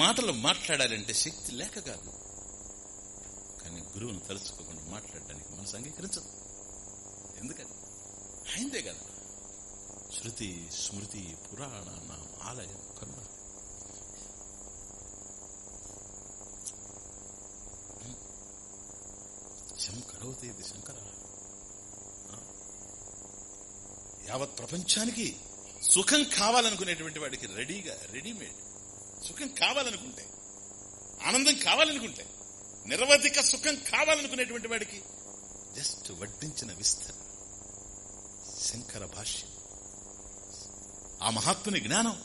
మాటలు మాట్లాడాలంటే శక్తి లేక కాదు. కానీ గురువును తలుచుకోకుండా మాట్లాడడానికి మనసు అంగీకరించదు. ఎందుకని? అయిందే కదా. శృతి స్మృతి పురాణ నా ఆలయం కరుణ శంకరవతే ఇది శంకర. యావత్ ప్రపంచానికి సుఖం కావాలనుకునేటువంటి వాడికి రెడీగా రెడీమేడ్ సుఖం కావాలనుకుంటే ఆనందం కావాలనుకుంటే నిరవధిక సుఖం కావాలనుకునేటువంటి వాడికి జస్ట్ వడ్డించిన విస్తర శంకర భాష్యం. ఆ మహాత్ముని జ్ఞానం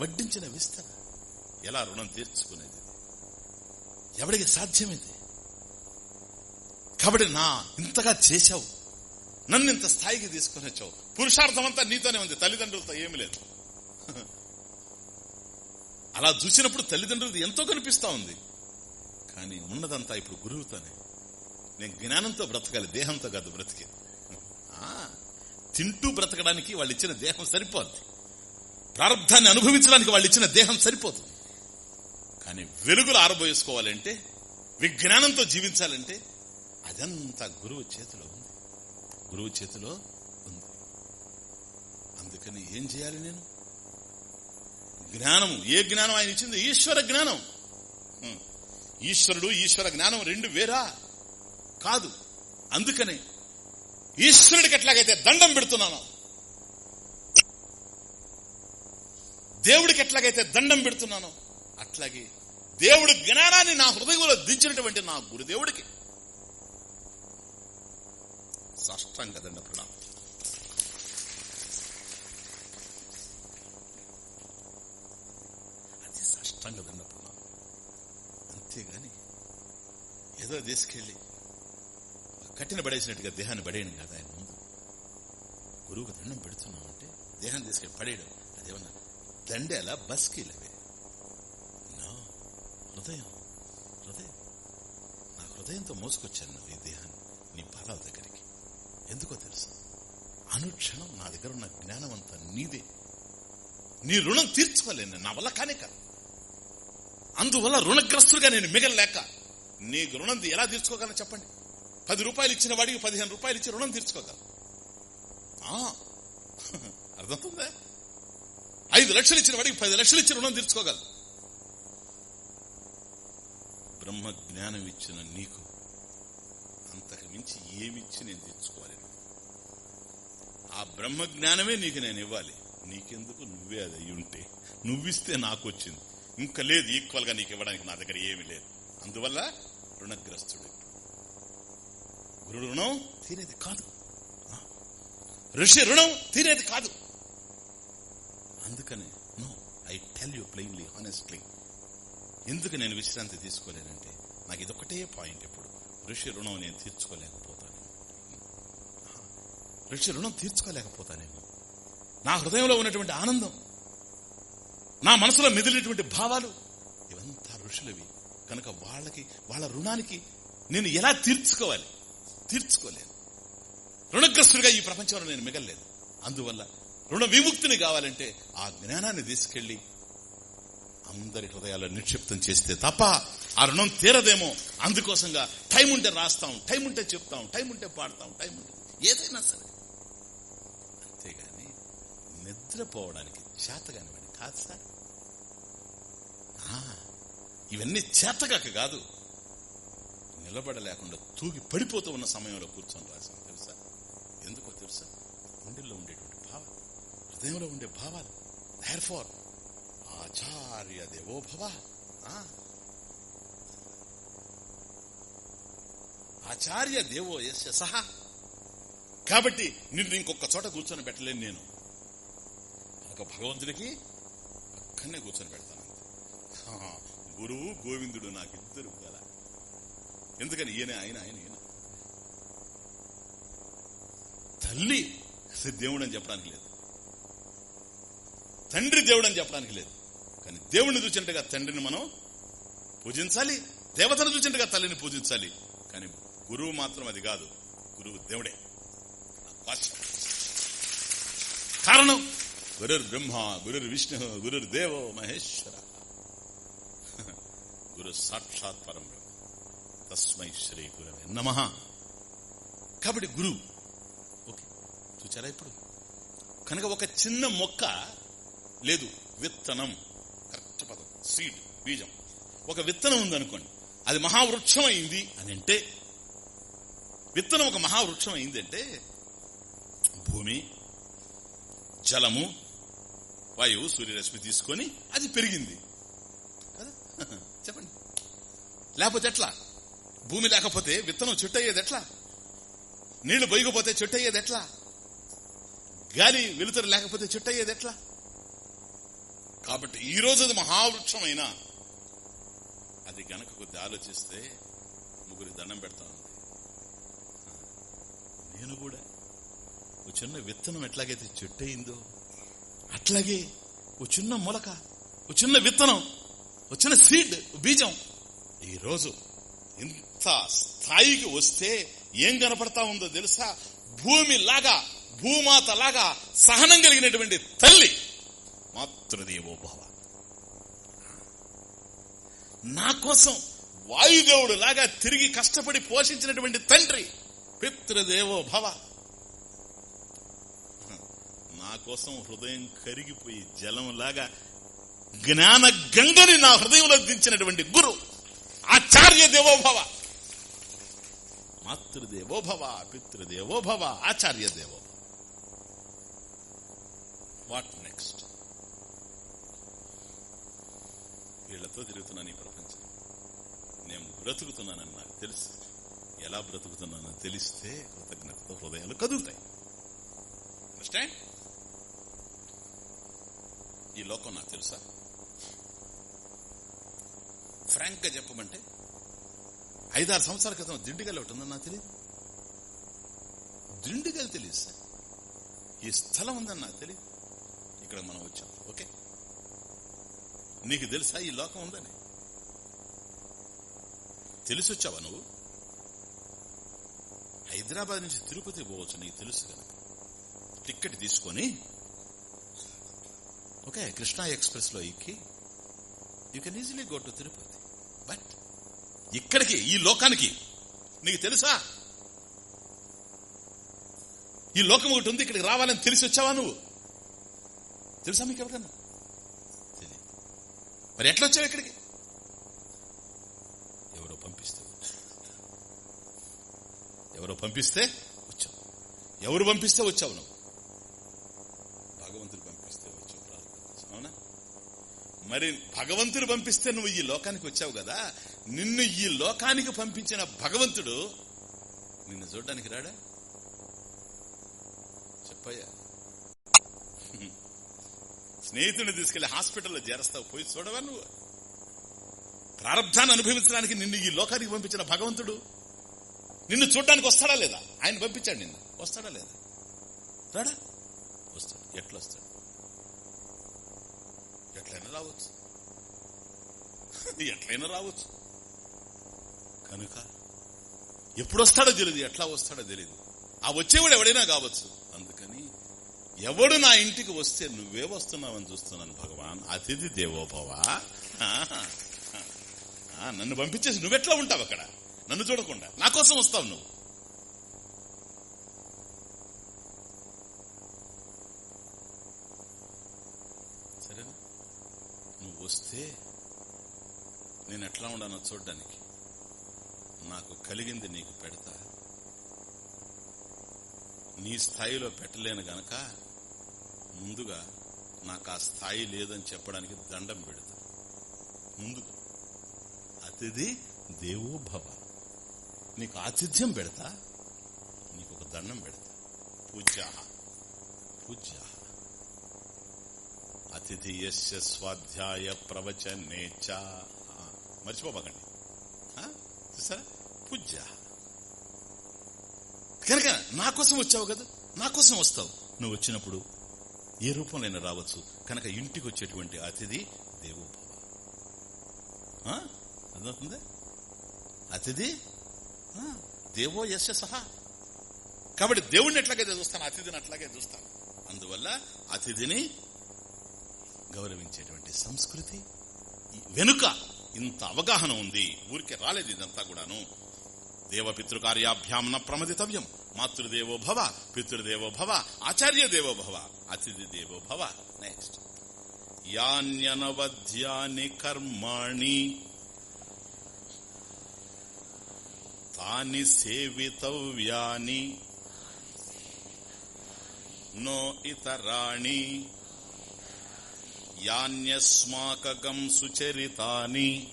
వడ్డించిన విస్తర. ఎలా రుణం తీర్చుకునేది? ఎవడికి సాధ్యమేది? కాబట్టి నా ఇంతగా చేశావు నన్ను ఇంత స్థాయికి తీసుకొని వచ్చావు. పురుషార్థం అంతా నీతోనే ఉంది తల్లిదండ్రులతో ఏమి లేదు. అలా చూసినప్పుడు తల్లిదండ్రులది ఎంతో కనిపిస్తా ఉంది. కానీ ఉన్నదంతా ఇప్పుడు గురువుతోనే. నేను జ్ఞానంతో బ్రతకాలి దేహంతో కాదు బ్రతికే ఆ, తింటూ బ్రతకడానికి వాళ్ళు ఇచ్చిన దేహం సరిపోద్ది. ప్రారంధాన్ని అనుభవించడానికి వాళ్ళు ఇచ్చిన దేహం సరిపోతుంది కానీ వెలుగులు ఆరబోయేసుకోవాలంటే విజ్ఞానంతో జీవించాలంటే అదంతా గురువు చేతిలో ఉంది. గురువు చేతిలో ఉంది. అందుకని ఏం చేయాలి నేను? జ్ఞానము. ఏ జ్ఞానం ఆయన ఇచ్చింది? ఈశ్వర జ్ఞానం. ఈశ్వరుడు ఈశ్వర జ్ఞానం రెండు వేరా? కాదు. అందుకనే ఈశ్వరుడికి ఎట్లాగైతే దండం పెడుతున్నాను దేవుడికి ఎట్లాగైతే దండం పెడుతున్నాను అట్లాగే దేవుడు జ్ఞానాన్ని నా హృదయంలో దించినటువంటి నా గురుదేవుడికి సాష్టాంగ దండ ప్రణామం అది సాష్టాంగ దండ ప్రణామం అంతేగాని ఏదో తీసుకెళ్ళి కట్టిన పడేసినట్టుగా దేహాన్ని పడేయడం కాదు ఆయన ముందు. గురువుకు దండం పెడుతున్నామంటే దేహాన్ని తీసుకెళ్ళి పడేయడం అదేమన్నా దండేలా బస్కీలవే నా హృదయం హృదయం. నా హృదయంతో మోసుకొచ్చాను నువ్వు ఈ దేహాన్ని నీ పాదాల దగ్గరికి. ఎందుకో తెలుసు. అనుక్షణం నా దగ్గర ఉన్న జ్ఞానం అంతా నీదే. నీ రుణం తీర్చుకోలేను నా వల్ల కానే కాదు. అందువల్ల రుణగ్రస్తుడిగా నేను మిగలలేక నీకు రుణం ఎలా తీర్చుకోగలను చెప్పండి? పది రూపాయలు ఇచ్చిన వాడికి పదిహేను రూపాయలు ఇచ్చి రుణం తీర్చుకోగలను. అర్థమవుతుందా? ఐదు లక్షలు ఇచ్చిన వాడికి పది లక్షలు ఇచ్చి రుణం తీర్చుకోగలను. బ్రహ్మ జ్ఞానం ఇచ్చిన నీకు అంతకు మించి ఏమిచ్చి నేను తీర్చుకోవాలి? ఆ బ్రహ్మ జ్ఞానమే నీకు నేను ఇవ్వాలి. నీకెందుకు? నువ్వే అది అయి ఉంటే. నువ్విస్తే నాకు వచ్చింది. ఇంకా లేదు ఈక్వల్గా నీకు ఇవ్వడానికి నా దగ్గర ఏమీ లేదు. అందువల్ల రుణగ్రస్తుడు. గురుడు రుణం తీరేది కాదు. ఋషి రుణం తీరేది కాదు. అందుకనే no I tell you plainly honestly ఎందుకు నేను విశ్రాంతి తీసుకోలేనంటే నాకు ఇదొకటే పాయింట్ ఇప్పుడు. ఋషి రుణం నేను తీర్చుకోలేకపోతాను ఋషి రుణం తీర్చుకోలేకపోతానేమో. నా హృదయంలో ఉన్నటువంటి ఆనందం నా మనసులో మెదిలినటువంటి భావాలు ఇవంతా ఋషులవి కనుక వాళ్ళకి వాళ్ళ రుణానికి నేను ఎలా తీర్చుకోవాలి? తీర్చుకోలేను రుణగ్రస్తుడిగా ఈ ప్రపంచంలో నేను మిగలలేదు. అందువల్ల రుణ విముక్తిని కావాలంటే ఆ జ్ఞానాన్ని తీసుకెళ్ళి అందరి హృదయాల్లో నిక్షిప్తం చేస్తే తప్ప ఆ రుణం తీరదేమో. అందుకోసంగా టైం ఉంటే రాస్తాం టైం ఉంటే చెప్తాం టైం ఉంటే పాడతాం టైం ఉంటే ఏదైనా సరే. అంతేగాని నిద్రపోవడానికి చేతగానివ్వండి కాదు సార్. ఇవన్నీ చేతగాక కాదు. నిలబడలేకుండా తూగి పడిపోతూ ఉన్న సమయంలో కూర్చొని రాశాను. తెలుసా? ఎందుకో తెలుసా? గుండెల్లో ఉండేటువంటి భావాలు హృదయంలో ఉండే భావాలు. దేర్ ఫార్ ఆచార్య దేవో భవ ఆచార్య దేవో ఎస్ సహా. కాబట్టి నిన్ను ఇంకొక చోట కూర్చొని పెట్టలేను నేను. ఒక భగవంతుడికి పక్కనే కూర్చొని పెడతాను అంతే. గురువు గోవిందుడు నాకిద్దరు కదా ఎందుకని ఈయన ఆయన ఆయన ఈయన. తల్లి అసలు దేవుడు అని చెప్పడానికి లేదు. తండ్రి దేవుడు అని చెప్పడానికి లేదు. కానీ దేవుడిని చూసినట్టుగా తండ్రిని మనం పూజించాలి దేవతను చూసినట్టుగా తల్లిని పూజించాలి. కానీ గురువు మాత్రం అది కాదు. గురువు దేవుడే. కారణం గురుర్ బ్రహ్మ గురుర్ విష్ణు గురుర్ దేవో మహేశ్వర. గురు సాక్షాత్ పరం బ్రహ్మ తస్మై శ్రీ గురవే నమ. కాబట్టి గురువు ఓకే చూచారా ఇప్పుడు? కనుక ఒక చిన్న మొక్క లేదు విత్తనం కరెక్ట్ పదం సీడ్ బీజం. ఒక విత్తనం ఉందనుకోండి అది మహావృక్షం అయింది అని అంటే విత్తనం ఒక మహావృక్షం అయింది అంటే భూమి జలము వాయువు సూర్యరశ్మి తీసుకొని అది పెరిగింది కదా చెప్పండి లేకపోతే ఎట్లా? భూమి లేకపోతే విత్తనం చెట్టు అయ్యేది ఎట్లా? నీళ్ళు బొయ్యకపోతే చెట్టు అయ్యేది ఎట్లా? గాలి వెలుతురు లేకపోతే చెట్టు అయ్యేది ఎట్లా? కాబట్టి ఈ రోజు అది మహావృక్షమైనా అది గనక కొద్ది ఆలోచిస్తే ముగ్గురి దండం పెడతా ఉంది. నేను కూడా ఓ చిన్న విత్తనం ఎట్లాగైతే చెట్టు అయిందో అట్లాగే ఓ చిన్న మొలక ఓ చిన్న విత్తనం ఓ చిన్న సీడ్ బీజం ఈరోజు ఇంత స్థాయికి వస్తే ఏం కనపడతా ఉందో తెలుసా? భూమి లాగా భూమాత లాగా సహనం కలిగినటువంటి తల్లి మాతృదేవోభవ నా కోసం వాయుదేవుడు లాగా తిరిగి కష్టపడి పోషించినటువంటి తండ్రి పితృదేవో భవ. నా కోసం హృదయం కరిగిపోయి జలం లాగా జ్ఞాన గంగని నా హృదయంలో దించినటువంటి గురువు ఆచార్య దేవోభవ మాతృదేవోభవ పితృదేవోభవ ఆచార్య దేవోభవ వాట్ నెక్స్ట్ వీళ్ళతో తిరుగుతున్నాను ఈ ప్రపంచం. నేను బ్రతుకుతున్నానని నాకు తెలుసు. ఎలా బ్రతుకుతున్నానో తెలిస్తే కృతజ్ఞతతో హృదయాలు కదులుతాయి. అండర్స్టాండ్ ఈ లోకం నాకు తెలుసా? ఫ్రాంక్గా చెప్పమంటే ఐదారు సంవత్సరాల క్రితం దిండుగల్ ఒకటి ఉందని నాకు తెలియదు దిండుగల్ తెలియదు సార్. ఈ స్థలం ఉందని నాకు తెలియదు ఇక్కడ మనం వచ్చాం. ఓకే? నీకు తెలుసా ఈ లోకం ఉందని? తెలిసి వచ్చావా నువ్వు? హైదరాబాద్ నుంచి తిరుపతి పోవచ్చు నీకు తెలుసు కనుక. టిక్కెట్ తీసుకొని ఓకే కృష్ణా ఎక్స్ప్రెస్లో ఎక్కి you can easily go to Tirupati. But ఇక్కడికి ఈ లోకానికి. నీకు తెలుసా? ఈ లోకం ఒకటి ఉంది ఇక్కడికి రావాలని తెలిసి వచ్చావా నువ్వు? తెలుసా మీకు ఎవరికన్నా? మరి ఎట్లా వచ్చావు ఇక్కడికి? ఎవరో పంపిస్తే ఎవరో పంపిస్తే వచ్చావు. ఎవరు పంపిస్తే వచ్చావు నువ్వు? భగవంతుడు పంపిస్తే వచ్చావు అవునా? మరి భగవంతుడు పంపిస్తే నువ్వు ఈ లోకానికి వచ్చావు కదా? నిన్ను ఈ లోకానికి పంపించిన భగవంతుడు నిన్ను చూడడానికి రాడా? చెప్పయ్యా. స్నేహితుడిని తీసుకెళ్ళి హాస్పిటల్లో చేరస్తావు పోయి చూడవా నువ్వు? ప్రారంధాన్ని అనుభవించడానికి నిన్ను ఈ లోకానికి పంపించిన భగవంతుడు నిన్ను చూడడానికి వస్తాడా లేదా? ఆయన పంపించాడు నిన్ను. వస్తాడా లేదా? రాడా? వస్తాడు. ఎట్లా వస్తాడు? ఎట్లయినా రావచ్చు. ఎట్లయినా రావచ్చు. కనుక ఎప్పుడు వస్తాడో తెలియదు ఎట్లా వస్తాడో తెలియదు ఆ వచ్చేవాడు ఎవడైనా కావచ్చు. అందుకని ఎవడు నా ఇంటికి వస్తే నువ్వే వస్తున్నావని చూస్తున్నాను భగవాన్. అతిథి దేవోభవ. ఆ, నన్ను పంపించేసి నువ్వెట్లా ఉంటావు అక్కడ? నన్ను చూడకుండా. నా కోసం వస్తావు నువ్వు. సరేనా? నువ్వు వస్తే నేను ఎట్లా ఉండానో చూడ్డానికి. నాకు కలిగింది నీకు పెడతా. నీ స్థాయిలో పెట్టలేను గనక ముందుగా నాకు ఆ స్థాయి లేదని చెప్పడానికి దండం పెడతా. ముందుగా అతిథి దేవో భవ నీకు ఆతిథ్యం పెడతా. నీకు ఒక దండం పెడతా. పూజ్యాహ. పూజ్యాహ. అతిథి యస్య స్వాధ్యాయ ప్రవచ నేచ మర్చిపోబాకండి. చూసారా? పూజ కనుక నా కోసం వచ్చావు కదా? నా కోసం వస్తావు. నువ్వు వచ్చినప్పుడు ఏ రూపంలో రావచ్చు. కనుక ఇంటికి వచ్చేటువంటి అతిథి దేవోభవ. ఆ? అర్థమవుతుందా? అతిథి? దేవో యశ సహా. కాబట్టి దేవుణ్ణి ఎట్లాగే చూస్తాను అతిథిని అట్లాగే చూస్తాను. అందువల్ల అతిథిని గౌరవించేటువంటి సంస్కృతి వెనుక ఇంత అవగాహన ఉంది. ఊరికే రాలేదు ఇదంతా కూడాను. దేవపితృకార్యాభ్యాం న ప్రమదితవ్యం. మాతృదేవో భవ పితృదేవో భవ ఆచార్య దేవో భవ అతిథి దేవో భవ. నెక్స్ట్ యాన్యనవధ్యాని కర్మాణి తాని సేవితవ్యాని నో ఇతరాణి యాన్యస్మాకం సుచరితాని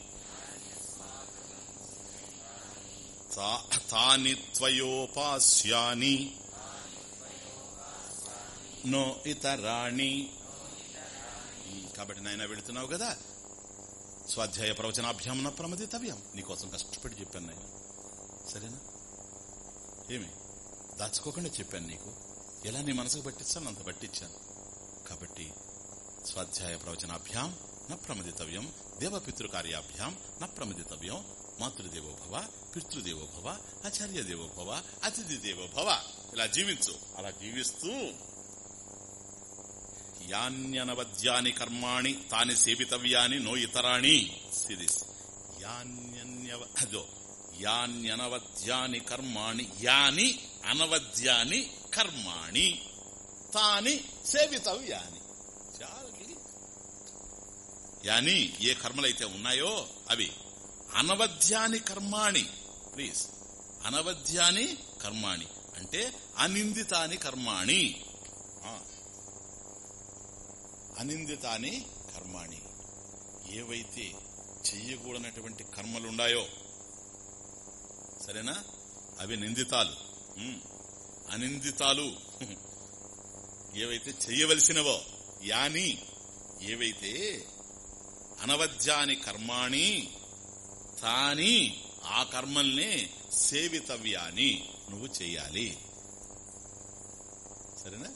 తాని త్వయోపాస్యాని. నో ఇతరాణి. కాబట్టి నాయన వెళుతున్నావు కదా. స్వాధ్యాయ ప్రవచనాభ్యాం నా ప్రమదితవ్యం. నీకోసం కష్టపడి చెప్పాను నాయన. సరేనా? ఏమి? దాచుకోకుండా చెప్పాను నీకు. ఎలా నీ మనసుకు పట్టిస్తాను అంత పట్టించాను. కాబట్టి స్వాధ్యాయ ప్రవచనాభ్యాం న ప్రమదితవ్యం. దేవపితృకార్యాభ్యాం న ప్రమదితవ్యం. మాతృదేవో భవ భవ ఆచార్య దేవో భవ అతిథి దేవో భవ ఇలా జీవించు అలా జీవిస్తూ. యాన్యనవద్యాని కర్మాణి తాని సేవితవ్యాని నో ఇతరాణి సిరిస్ యాన్యన్యవ అదో యాన్యనవద్యాని కర్మాణి యాని అనవద్యాని కర్మాణి తాని సేవితవ్యాని. యాని ఏ కర్మలైతే ఉన్నాయో అవి అనవద్యాని కర్మాణి. ప్లీజ్. అనవద్యాని కర్మాణి. అంటే అనిందితాని కర్మాణి. అనిందితాని కర్మాణి. ఏవైతే చెయ్యకూడనటువంటి కర్మలుండాయో. సరేనా? అవి నిందితాలు. అనిందితాలు. ఏవైతే చెయ్యవలసినవో యాని. ఏవైతే అనవద్యాని కర్మాణి తాని ఆ కర్మల్ని సేవితవ్యాని నువ్వు చేయాలి. సరేనా?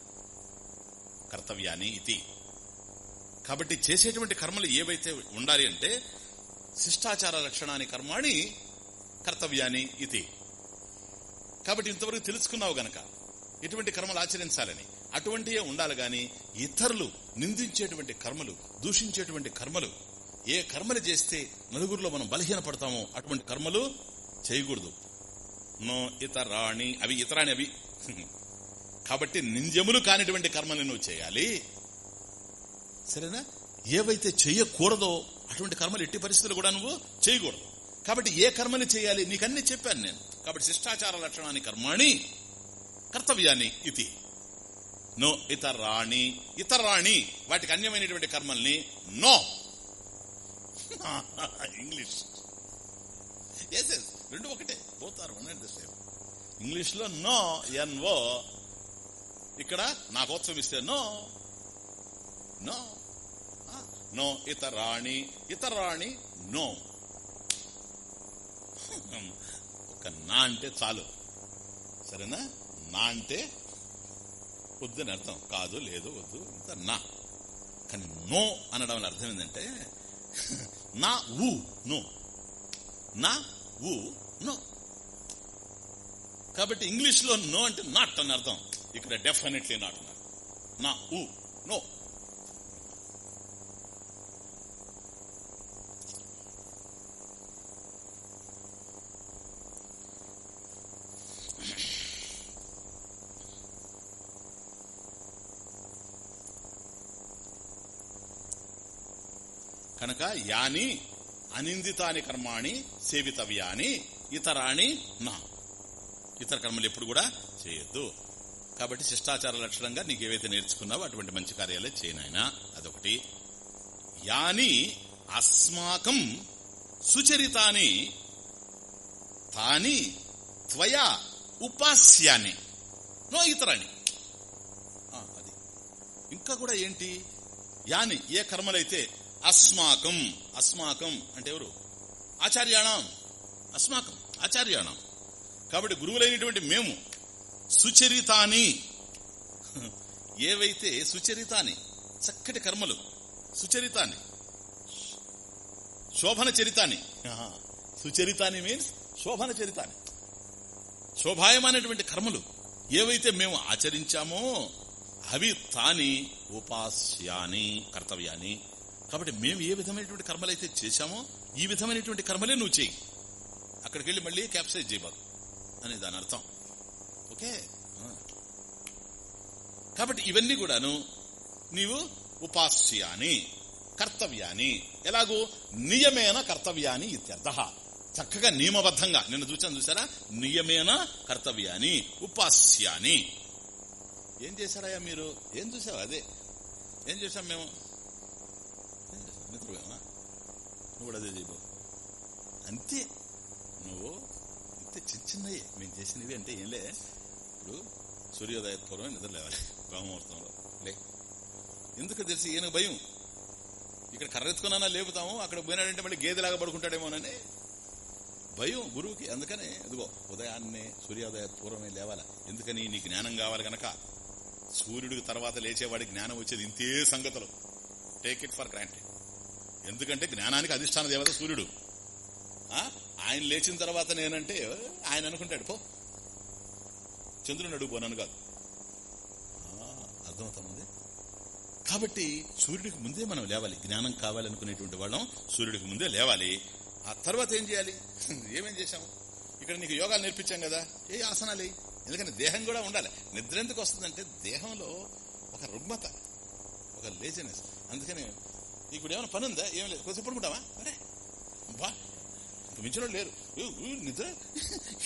కర్తవ్యాన్ని ఇది. కాబట్టి చేసేటువంటి కర్మలు ఏవైతే ఉండాలి అంటే శిష్టాచార లక్షణాన్ని కర్మాణి కర్తవ్యాన్ని ఇది. కాబట్టి ఇంతవరకు తెలుసుకున్నావు గనక ఇటువంటి కర్మలు ఆచరించాలని అటువంటియే ఉండాలి గాని ఇతరులు నిందించేటువంటి కర్మలు దూషించేటువంటి కర్మలు ఏ కర్మలు చేస్తే నలుగురిలో మనం బలహీన పడతామో అటువంటి కర్మలు చేయకూడదు. నో ఇతరాణి అవి ఇతరాణి అవి. కాబట్టి నింజములు కానిటువంటి కర్మలు నువ్వు చేయాలి. సరేనా? ఏవైతే చెయ్యకూడదో అటువంటి కర్మలు ఎట్టి పరిస్థితులు కూడా నువ్వు చేయకూడదు. కాబట్టి ఏ కర్మని చేయాలి? నీకన్నీ చెప్పాను నేను. కాబట్టి శిష్టాచార లక్షణాన్ని కర్మాణి కర్తవ్యాన్ని ఇది నో ఇతరాణి ఇతరాణి వాటికి అన్యమైనటువంటి కర్మల్ని నో. ఇంగ్లీష్. ఎస్ ఎస్ రెండు ఒకటే. పోతారు వన్ అండ్ ద సేమ్ ఇంగ్లీష్లో నో ఎన్ఓ ఇక్కడ నాకోత్సవం ఇస్తే నో. నో. నో ఇతరాణి ఇతరాణి నో. ఒక నా అంటే చాలు. సరేనా? నా అంటే వద్దని అర్థం. కాదు లేదు వద్దు ఇంత నా. కానీ నో అనడం అర్థం ఏంటంటే నా ఊ నో నా ఊ నో కాబట్టి ఇంగ్లీష్లో నో అంటే నాట్ అని అర్థం. ఇక్కడ డెఫినెట్లీ నాట్ అన్నారు. నా ఊ నో కనుక యాని అనిందితాని కర్మాణి సేవితవ్యాని ఇతరాణి నా. ఇతర కర్మలు ఎప్పుడు కూడా చేయొద్దు. కాబట్టి శిష్టాచార లక్షణంగా నీకు ఏవైతే నేర్చుకున్నావో అటువంటి మంచి కార్యాలే చేయనాయన అదొకటి. యాని అస్మాకం సుచరితాని తాని త్వయా ఉపాస్యాని. నో ఇతరాని అది. ఇంకా కూడా ఏంటి? యాని ఏ కర్మలైతే అస్మాకం. అస్మాకం అంటే ఎవరు? ఆచార్యాణం. అస్మాకం. ఆచార్యాణం. కాబట్టి గురువులైనటువంటి మేము సుచరితాని. ఏవైతే సుచరితాని చక్కటి కర్మలు సుచరితాని శోభన చరితాని. సుచరితాని మీన్స్ శోభన చరితాని. శోభాయమైనటువంటి కర్మలు ఏవైతే మేము ఆచరించామో అవి తాని ఉపాస్యాని కర్తవ్యాన్ని కాబట్టి మేము ఏ విధమైనటువంటి కర్మలైతే చేశామో ఈ విధమైనటువంటి కర్మలే నువ్వు చేయి. అక్కడికి వెళ్ళి మళ్ళీ క్యాప్సైజ్ చేయబాకు అని దాని అర్థం. ఓకే? కాబట్టి ఇవన్నీ కూడాను నీవు ఉపాస్యాని కర్తవ్యాని ఎలాగూ నియమేన కర్తవ్యాని ఇత్యర్థ. చక్కగా నియమబద్ధంగా నిన్న చూసాను చూసారా నియమేన కర్తవ్యాని ఉపాస్యాని. ఏం చేశారయ్యా మీరు? ఏం చూసావు అదే. ఏం చేశాం మేము ఏం చేశాం? నిద్రపోయామా నువ్వు కూడా అదే చేయబో అంతే. నువ్వు అంతే చిన్న చిన్నవి మేము చేసినవి అంటే ఏంలే ఇప్పుడు సూర్యోదయ పూర్వం నిద్ర లేవాలి. బ్రహ్మముహూర్తంలో. లే. ఎందుకు తెలిసి ఈయన భయం. ఇక్కడ కర్ర ఎత్తుకున్నా లేపుతాము అక్కడ పోయినాడంటే మళ్ళీ గేదెలాగా పడుకుంటాడేమోనని. భయం గురువుకి. అందుకనే ఇదిగో ఉదయాన్నే సూర్యోదయ పూర్వమే లేవాల. ఎందుకని? నీ జ్ఞానం కావాలి గనక. సూర్యుడికి తర్వాత లేచేవాడి జ్ఞానం వచ్చేది ఇంతే సంగతులు. టేక్ ఇట్ ఫర్ గ్రాంటెడ్ ఎందుకంటే జ్ఞానానికి అధిష్టాన దేవత సూర్యుడు. ఆ? ఆయన లేచిన తర్వాత నేనంటే ఆయన అనుకుంటాడు పో. చంద్రుని అడుగుపోనను కాదు. ఆ, అర్థమవుతామంది కాబట్టి సూర్యుడికి ముందే మనం లేవాలి. జ్ఞానం కావాలనుకునేటువంటి వాళ్ళం సూర్యుడికి ముందే లేవాలి. ఆ తర్వాత ఏం చేయాలి? ఏమేం చేశాము? ఇక్కడ నీకు యోగాలు నేర్పించాం కదా. ఏ ఆసనాలు ఎందుకంటే దేహం కూడా ఉండాలి. నిద్ర ఎందుకు వస్తుందంటే దేహంలో ఒక రుగ్మత ఒక లేజినెస్ అందుకని ఇప్పుడు ఏమైనా పని ఉందా ఏం లేదు. కొద్దిసేపు పడుకుంటావా? అరే బా ఇంక మించిన లేరు. ఊ, నిద్ర?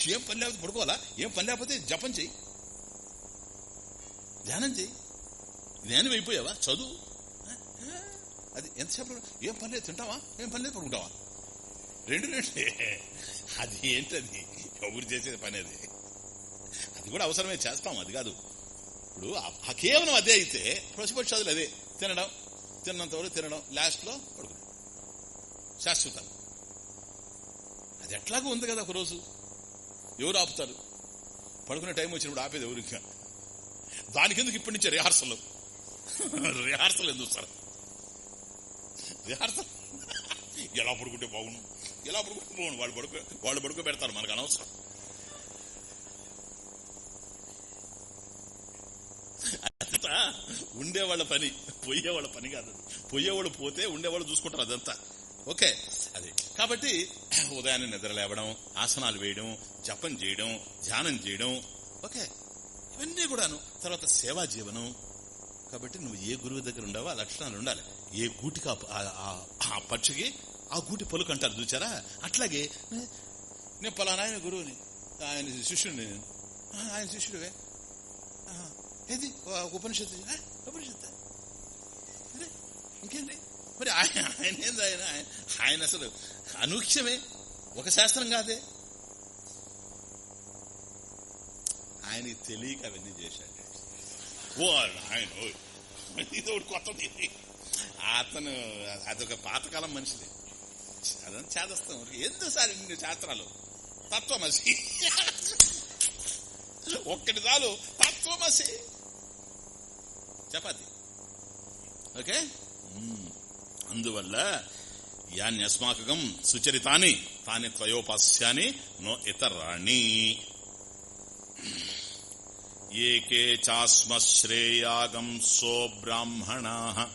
ఏం పని లేకపోతే పడుకోవాలా? ఏం పని లేకపోతే జపం చెయ్యి. ధ్యానం చెయ్యి. జ్ఞానం అయిపోయావా? చదువు. అది ఎంతసేపు ఏం పని లేదు తింటావా? ఏం పని లేదు పడుకుంటావా? రెండు రెండే. అది ఏంటది? ఎవరు చేసేది పని అది? అది కూడా అవసరమే చేస్తాం అది కాదు. ఇప్పుడు ఆ- కేవలం అదే అయితే పశుపక్షాదులు అదే. తినడం తిన్నంత వరకు తినడం లాస్ట్లో పడుకోవడం శాశ్వతం. అది ఎట్లాగో ఉంది కదా ఒక రోజు. ఎవరు ఆపుతారు? పడుకునే టైం వచ్చినప్పుడు ఆపేది ఎవరు ఇంకా దానికెందుకు ఇప్పటి నుంచే రిహార్సల్? రిహార్సల్ ఎందుకు సార్? రిహార్సల్? ఎలా పడుకుంటే బాగుండు? ఎలా పడుకుంటే బాగుండు? వాళ్ళు పడుకో వాళ్ళు పడుకో పెడతారు మనకు అనవసరం అదంతా ఉండేవాళ్ళ పని పోయేవాళ్ళ పని కాదు. పోయేవాళ్ళు పోతే ఉండేవాళ్ళు చూసుకుంటారు అదంతా. ఓకే అది. కాబట్టి ఉదయాన్నే నిద్ర లేవడం ఆసనాలు వేయడం జపం చేయడం ధ్యానం చేయడం ఓకే. ఇవన్నీ కూడాను. తర్వాత సేవా జీవనం. కాబట్టి నువ్వు ఏ గురువు దగ్గర ఉండవో ఆ లక్షణాలు ఉండాలి. ఏ గూటికి ఆ- ఆ- పక్షికి ఆ గూటి పలుకు అంటారు చూచారా? అట్లాగే నేను పలానా ఆయన గురువుని ఆయన శిష్యుడిని. నేను ఆయన శిష్యుడివే. ఏది? ఉపనిషత్తు. "ఆ, ఉపనిషత్తు ఇంకేంటి మరి ఆయన ఆయన ఏంది ఆయన ఆయన- అసలు అనూక్ష్యమే ఒక శాస్త్రం కాదే ఆయనకి తెలియక అవన్నీ చేశాడు ఓ ఆయన ఓయ్. కొత్తది అతను అదొక పాతకాలం మనిషిది అదని చేదస్తాం ఎందుకు సార్ ఇన్ని శాస్త్రాలు తత్వమసి ఒక్కటి చాలు తత్వమసి చపాతి. ఓకే? అందువల్ల యాన్యస్మాకం సుచరితాని తాని త్వయోపాస్యాని నో ఇతరాణి. ఏకే చాస్మ శ్రేయాగం సో బ్రాహ్మణా.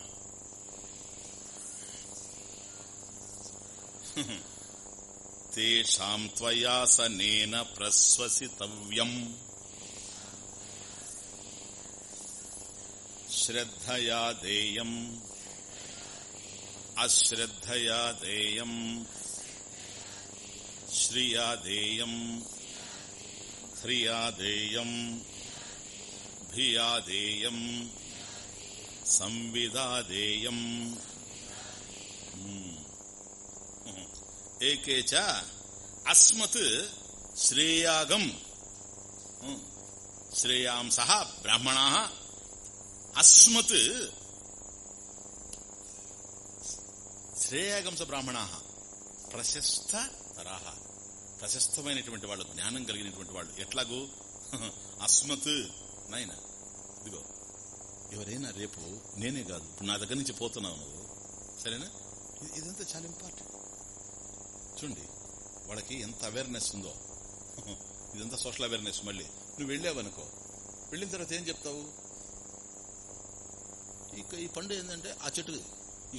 తేషాం త్వయాసనేన ప్రశ్వసితవ్యం श्रद्धया देयम्। अश्रद्धया देयम्। श्रिया देयम्। ह्रिया देयम्। भिया देयम्। संविदा देयम्। हम्म। एके च अस्मत् श्रेयागम्। हम्म। श्रेयांसः ब्राह्मणाः అస్మత్ శ్రేయాగంస బ్రాహ్మణ. ప్రశస్త తరాహ ప్రశస్తమైనటువంటి వాళ్ళు జ్ఞానం కలిగినటువంటి వాళ్ళు. ఎట్లాగూ? అస్మత్. నాయన ఇదిగో ఎవరైనా రేపు నేనే కాదు ఇప్పుడు నా దగ్గర నుంచి పోతున్నావు నువ్వు. సరేనా? ఇదంతా చాలా ఇంపార్టెంట్ చూడండి వాళ్ళకి ఎంత అవేర్నెస్ ఉందో. ఇదంతా సోషల్ అవేర్నెస్ మళ్ళీ. నువ్వు వెళ్ళావనుకో. వెళ్ళిన తర్వాత ఏం చెప్తావు? ఇక ఈ పండు ఏంటంటే ఆ చెట్టు